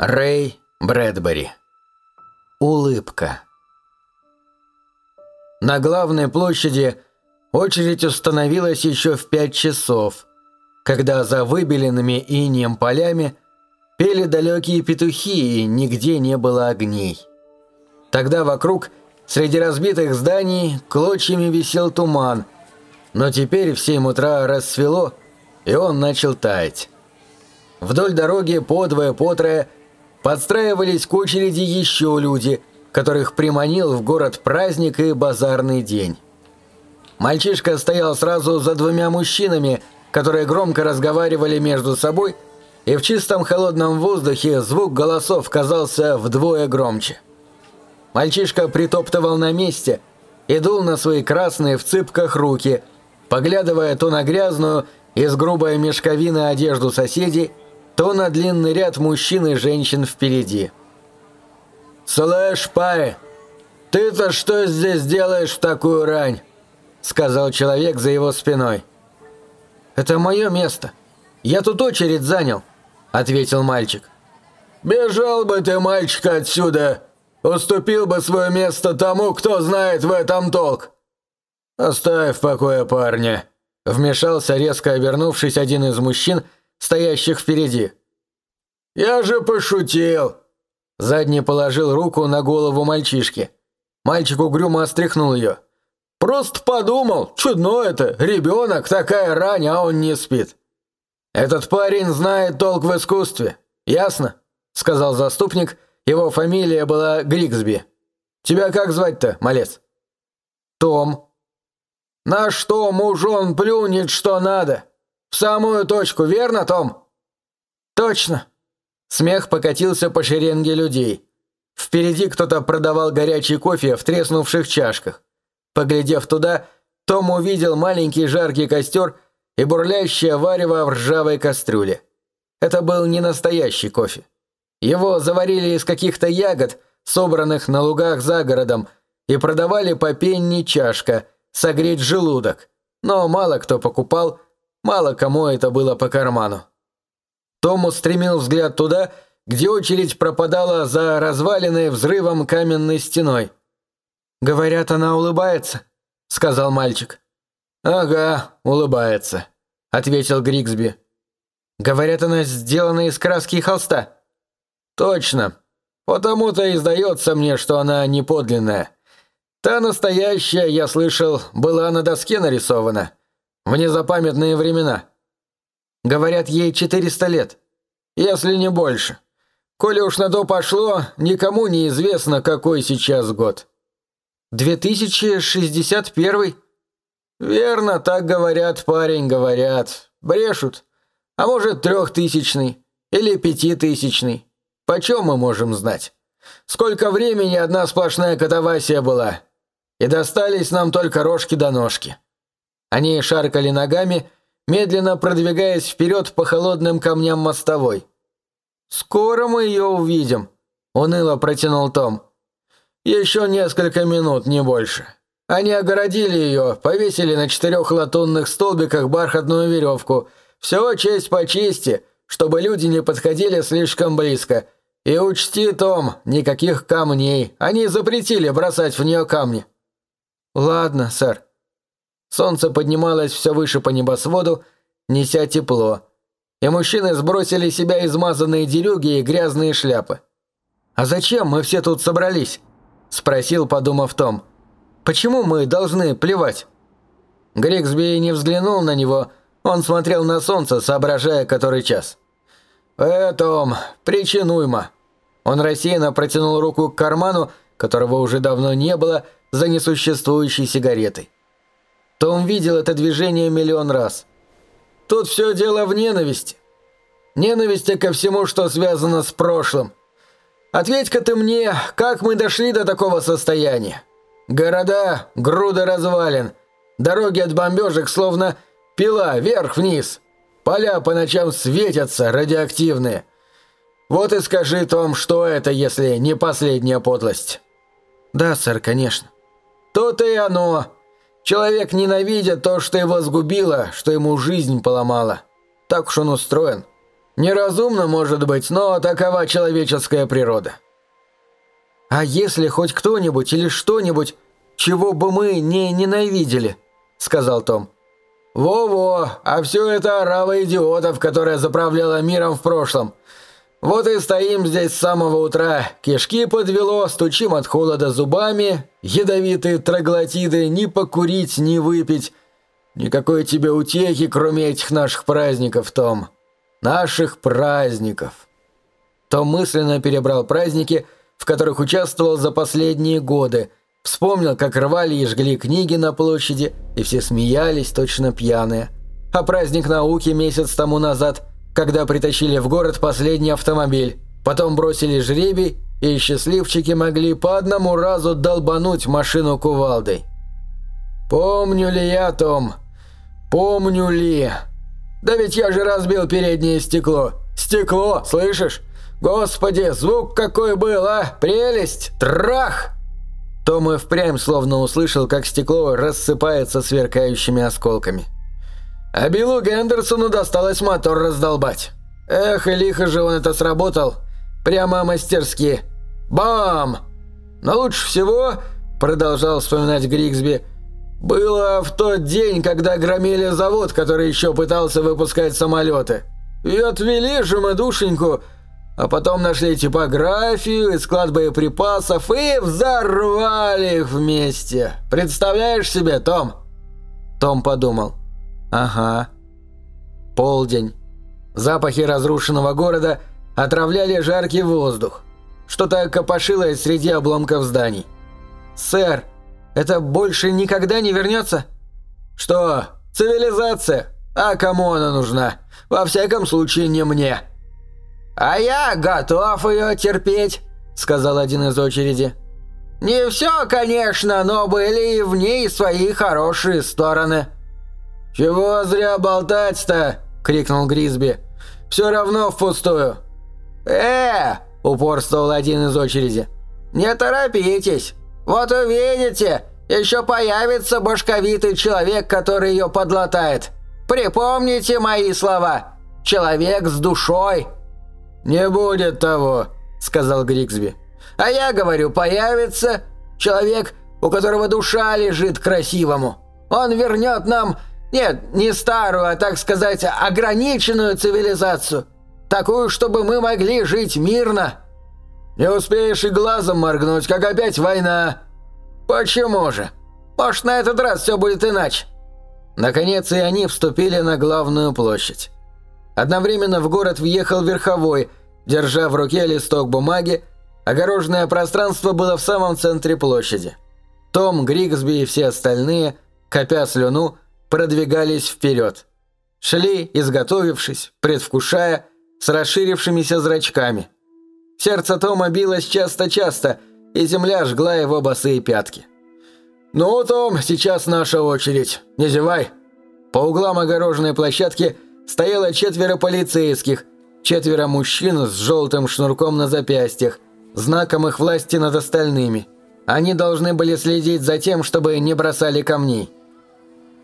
Рэй Брэдбери. Улыбка. На главной площади очередь установилась еще в пять часов, когда за выбеленными инеем полями пели далекие петухи и нигде не было огней. Тогда вокруг, среди разбитых зданий, клочьями висел туман, но теперь в семь утра рассвело, и он начал таять. Вдоль дороги подвое-потрое подстраивались к очереди еще люди, которых приманил в город праздник и базарный день. Мальчишка стоял сразу за двумя мужчинами, которые громко разговаривали между собой, и в чистом холодном воздухе звук голосов казался вдвое громче. Мальчишка притоптывал на месте и дул на свои красные в цыпках руки, поглядывая то на грязную из грубой мешковины одежду соседей, то на длинный ряд мужчин и женщин впереди. «Слышь, парень, ты-то что здесь делаешь в такую рань?» сказал человек за его спиной. «Это мое место. Я тут очередь занял», — ответил мальчик. «Бежал бы ты, мальчик, отсюда! Уступил бы свое место тому, кто знает в этом толк!» «Оставь в покое парня», — вмешался, резко обернувшись один из мужчин, — стоящих впереди. «Я же пошутил!» Задний положил руку на голову мальчишки. Мальчик угрюмо остряхнул ее. «Просто подумал, чудно это, ребенок, такая рань, а он не спит». «Этот парень знает толк в искусстве, ясно?» Сказал заступник, его фамилия была Григсби. «Тебя как звать-то, малец?» «Том». «На что мужон плюнет, что надо?» «В самую точку, верно, Том?» «Точно!» Смех покатился по шеренге людей. Впереди кто-то продавал горячий кофе в треснувших чашках. Поглядев туда, Том увидел маленький жаркий костер и бурлящее варево в ржавой кастрюле. Это был не настоящий кофе. Его заварили из каких-то ягод, собранных на лугах за городом, и продавали по пенни чашка, согреть желудок. Но мало кто покупал, Мало кому это было по карману. Том устремил взгляд туда, где очередь пропадала за разваленной взрывом каменной стеной. «Говорят, она улыбается», — сказал мальчик. «Ага, улыбается», — ответил Григсби. «Говорят, она сделана из краски и холста». «Точно. Потому-то и сдается мне, что она не подлинная. Та настоящая, я слышал, была на доске нарисована. В незапамятные времена. Говорят, ей 400 лет. Если не больше. Коли уж на то пошло, никому не известно, какой сейчас год. 2061 Верно, так говорят, парень, говорят. Брешут. А может, трехтысячный или пятитысячный. Почем мы можем знать? Сколько времени одна сплошная катавасия была. И достались нам только рожки до ножки. Они шаркали ногами, медленно продвигаясь вперед по холодным камням мостовой. «Скоро мы ее увидим», — уныло протянул Том. «Еще несколько минут, не больше. Они огородили ее, повесили на четырех латунных столбиках бархатную веревку. Все честь по чести, чтобы люди не подходили слишком близко. И учти, Том, никаких камней. Они запретили бросать в нее камни». «Ладно, сэр», Солнце поднималось все выше по небосводу, неся тепло. И мужчины сбросили себя измазанные дерюги и грязные шляпы. «А зачем мы все тут собрались?» – спросил, подумав Том. «Почему мы должны плевать?» Григсби не взглянул на него, он смотрел на солнце, соображая, который час. «Э, Том, причинуймо». Он рассеянно протянул руку к карману, которого уже давно не было, за несуществующей сигаретой. Том видел это движение миллион раз. Тут все дело в ненависти. Ненависти ко всему, что связано с прошлым. Ответь-ка ты мне, как мы дошли до такого состояния? Города, груда развалин, дороги от бомбежек словно пила вверх-вниз. Поля по ночам светятся, радиоактивные. Вот и скажи, Том, что это, если не последняя подлость? Да, сэр, конечно. То-то и оно. Человек ненавидит то, что его сгубило, что ему жизнь поломало. Так уж он устроен. Неразумно, может быть, но такова человеческая природа. А если хоть кто-нибудь или что-нибудь, чего бы мы не ненавидели, сказал Том. Во-во, а все это орава идиотов, которая заправляла миром в прошлом. Вот и стоим здесь с самого утра, кишки подвело, стучим от холода зубами, ядовитые троглотиды, ни покурить, ни выпить. Никакой тебе утехи, кроме этих наших праздников, Том. Наших праздников. Том мысленно перебрал праздники, в которых участвовал за последние годы, вспомнил, как рвали и жгли книги на площади, и все смеялись, точно пьяные. А праздник науки месяц тому назад – когда притащили в город последний автомобиль. Потом бросили жребий, и счастливчики могли по одному разу долбануть машину кувалдой. «Помню ли я, Том? Помню ли? Да ведь я же разбил переднее стекло. Стекло, слышишь? Господи, звук какой был, а? Прелесть! Трах!» Том и впрямь словно услышал, как стекло рассыпается сверкающими осколками. А Биллу Гендерсону досталось мотор раздолбать. Эх, и лихо же он это сработал. Прямо мастерски. Бам! Но лучше всего, продолжал вспоминать Григсби, было в тот день, когда громили завод, который еще пытался выпускать самолеты. И отвели же мы душеньку, а потом нашли типографию и склад боеприпасов и взорвали их вместе. Представляешь себе, Том? Том подумал. Ага. Полдень. Запахи разрушенного города отравляли жаркий воздух. Что-то копошилось среди обломков зданий. «Сэр, это больше никогда не вернется?» «Что? Цивилизация? А кому она нужна? Во всяком случае, не мне». «А я готов ее терпеть», — сказал один из очереди. «Не все, конечно, но были и в ней свои хорошие стороны». «Чего зря болтать-то?» – крикнул Гризби. «Все равно впустую». «Э!» – упорствовал один из очереди. «Не торопитесь. Вот увидите, еще появится башковитый человек, который ее подлатает. Припомните мои слова. Человек с душой». «Не будет того», – сказал Григсби. «А я говорю, появится человек, у которого душа лежит красивому. Он вернет нам нет, не старую, а, так сказать, ограниченную цивилизацию. Такую, чтобы мы могли жить мирно. Не успеешь и глазом моргнуть, как опять война. Почему же? Может, на этот раз все будет иначе. Наконец и они вступили на главную площадь. Одновременно в город въехал верховой, держа в руке листок бумаги, огороженное пространство было в самом центре площади. Том, Григсби и все остальные, копя слюну, продвигались вперед. Шли, изготовившись, предвкушая, с расширившимися зрачками. Сердце Тома билось часто-часто, и земля жгла его босые пятки. «Ну, Том, сейчас наша очередь. Не зевай!» По углам огороженной площадки стояло четверо полицейских, четверо мужчин с желтым шнурком на запястьях, знаком их власти над остальными. Они должны были следить за тем, чтобы не бросали камней.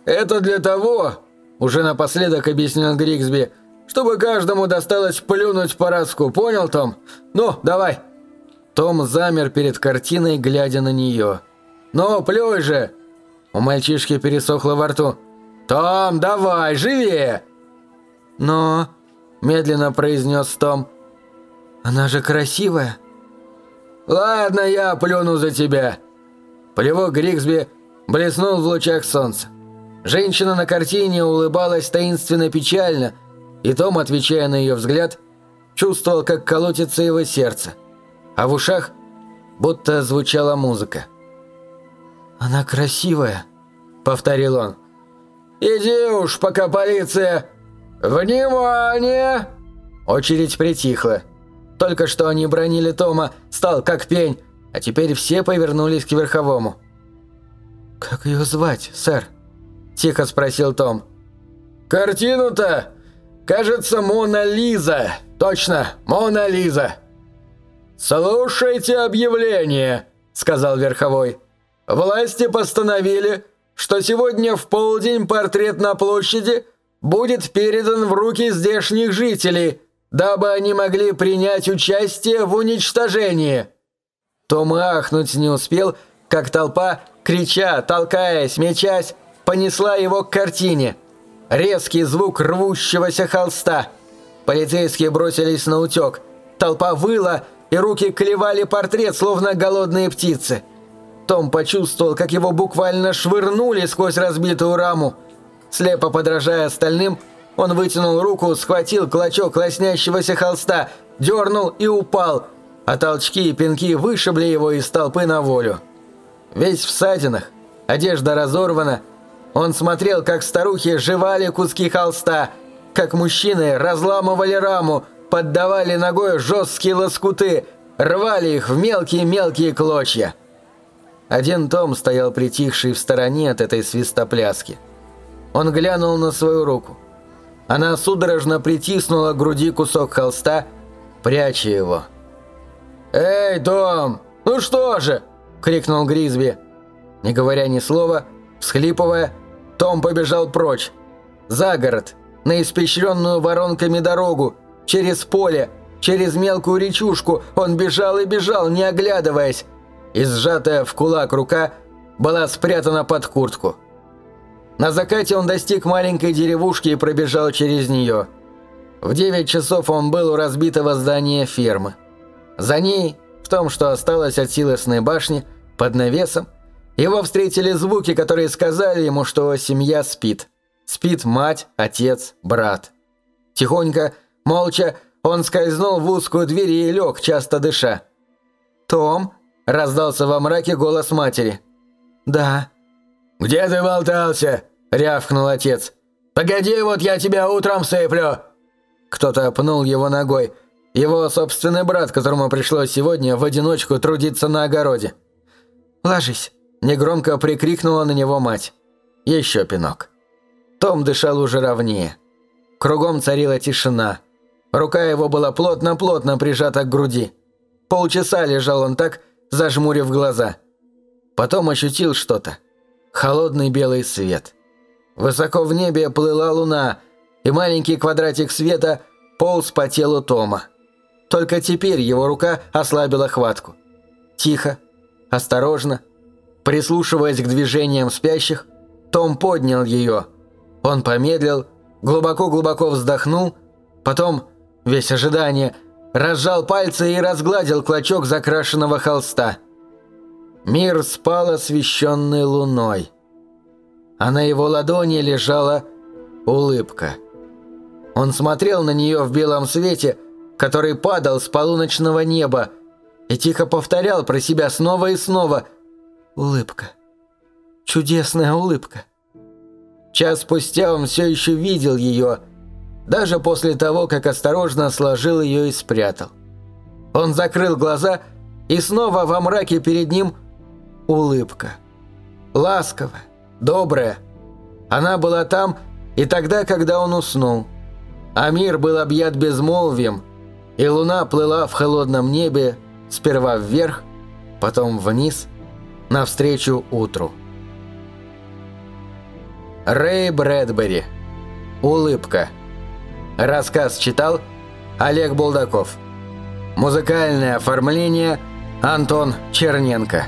«Это для того», – уже напоследок объяснил Григсби, – «чтобы каждому досталось плюнуть по разку, понял, Том? Ну, давай». Том замер перед картиной, глядя на нее. «Ну, плюй же!» У мальчишки пересохло во рту. «Том, давай, живее!» «Но...» – медленно произнес Том. «Она же красивая!» «Ладно, я плюну за тебя!» Плевок Григсби блеснул в лучах солнца. Женщина на картине улыбалась таинственно печально, и Том, отвечая на ее взгляд, чувствовал, как колотится его сердце, а в ушах будто звучала музыка. «Она красивая», — повторил он. «Иди уж, пока полиция...» «Внимание!» Очередь притихла. Только что они бронили Тома, стал как пень, а теперь все повернулись к верховому. «Как ее звать, сэр?» – тихо спросил Том. «Картину-то? Кажется, Мона Лиза. Точно, Мона Лиза». «Слушайте объявление», – сказал Верховой. «Власти постановили, что сегодня в полдень портрет на площади будет передан в руки здешних жителей, дабы они могли принять участие в уничтожении». Том ахнуть не успел, как толпа, крича, толкаясь, мечась, понесла его к картине. Резкий звук рвущегося холста. Полицейские бросились на утек. Толпа выла, и руки клевали портрет, словно голодные птицы. Том почувствовал, как его буквально швырнули сквозь разбитую раму. Слепо подражая остальным, он вытянул руку, схватил клочок лоснящегося холста, дернул и упал, а толчки и пинки вышибли его из толпы на волю. Весь в садинах, одежда разорвана, он смотрел, как старухи жевали куски холста, как мужчины разламывали раму, поддавали ногой жесткие лоскуты, рвали их в мелкие-мелкие клочья. Один Том стоял притихший в стороне от этой свистопляски. Он глянул на свою руку. Она судорожно притиснула к груди кусок холста, пряча его. «Эй, Том, ну что же?» – крикнул Гризби. Не говоря ни слова, всхлипывая, том побежал прочь. За город, на испещренную воронками дорогу, через поле, через мелкую речушку он бежал и бежал, не оглядываясь, и сжатая в кулак рука была спрятана под куртку. На закате он достиг маленькой деревушки и пробежал через нее. В 9 часов он был у разбитого здания фермы. За ней, в том, что осталось от силосной башни, под навесом, его встретили звуки, которые сказали ему, что семья спит. Спит мать, отец, брат. Тихонько, молча, он скользнул в узкую дверь и лег, часто дыша. «Том?» – раздался во мраке голос матери. «Да». «Где ты болтался?» – рявкнул отец. «Погоди, вот я тебя утром сыплю!» Кто-то пнул его ногой. Его собственный брат, которому пришлось сегодня в одиночку трудиться на огороде. «Ложись». Негромко прикрикнула на него мать. Еще пинок. Том дышал уже ровнее. Кругом царила тишина. Рука его была плотно-плотно прижата к груди. Полчаса лежал он так, зажмурив глаза. Потом ощутил что-то. Холодный белый свет. Высоко в небе плыла луна, и маленький квадратик света полз по телу Тома. Только теперь его рука ослабила хватку. Тихо, осторожно, Прислушиваясь к движениям спящих, Том поднял ее. Он помедлил, глубоко-глубоко вздохнул, потом, весь ожидание, разжал пальцы и разгладил клочок закрашенного холста. Мир спал освещенный луной. А на его ладони лежала улыбка. Он смотрел на нее в белом свете, который падал с полуночного неба, и тихо повторял про себя снова и снова – Улыбка. Чудесная улыбка. Час спустя он все еще видел ее, даже после того, как осторожно сложил ее и спрятал. Он закрыл глаза, и снова во мраке перед ним улыбка. Ласковая, добрая. Она была там и тогда, когда он уснул. А мир был объят безмолвием, и луна плыла в холодном небе сперва вверх, потом вниз – навстречу утру. Рэй Брэдбери. Улыбка. Рассказ читал Олег Булдаков. Музыкальное оформление Антон Черненко.